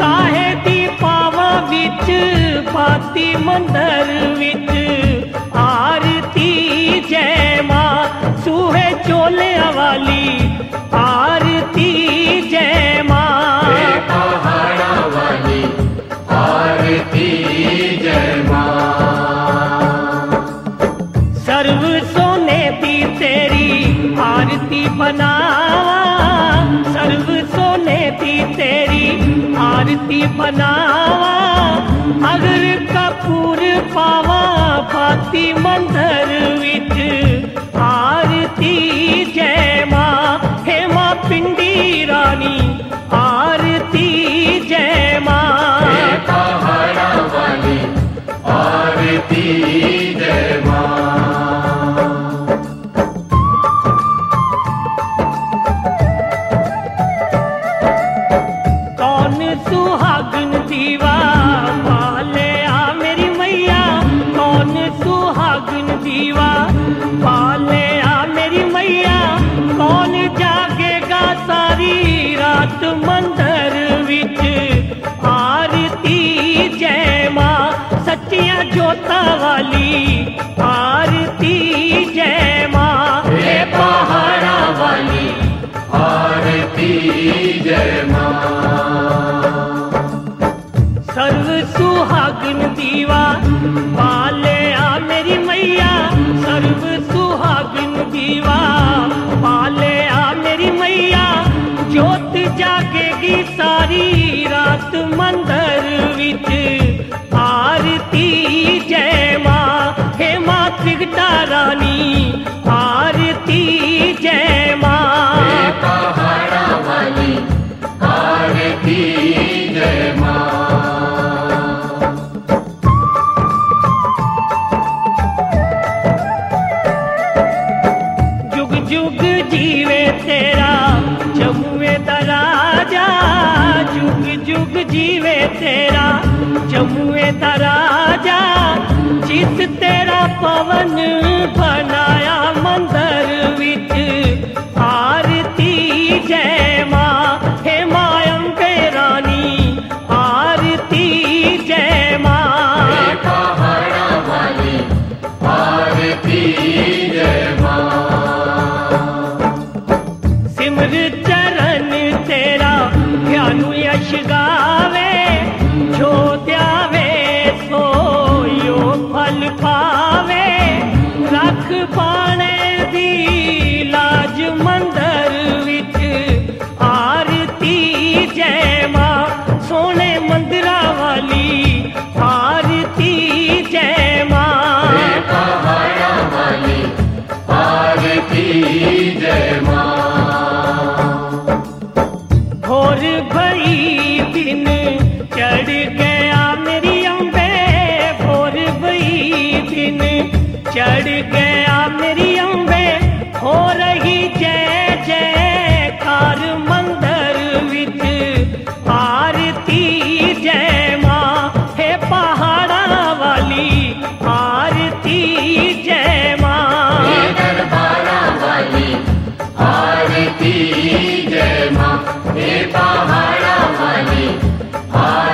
काहे दी पावा विच पाती मंदर विच। आरती जय माँ सूहे चोले वाली दी तेरी आरती बनावा अगर कपूर पावा भाती मंदर विच सच्चिया जोता वाली आरती जय माँ। हे पहाड़ा वाली आरती जय माँ। सर्व सुहागन दीवा पाले आ मेरी मैया। सर्व सुहागन दीवा पाले आ मेरी मैया। जोत जागेगी सारी रात मंदिर विच। जीवे तेरा जमुए तराजा, जुग जुग जीवे तेरा जमुए तराजा, जिस तेरा पवन बनाया मंदिर। चरण तेरा ज्ञानु यश गावे जो त्यावे सो फल पावे। रख पाने दी लाज मंदर आरती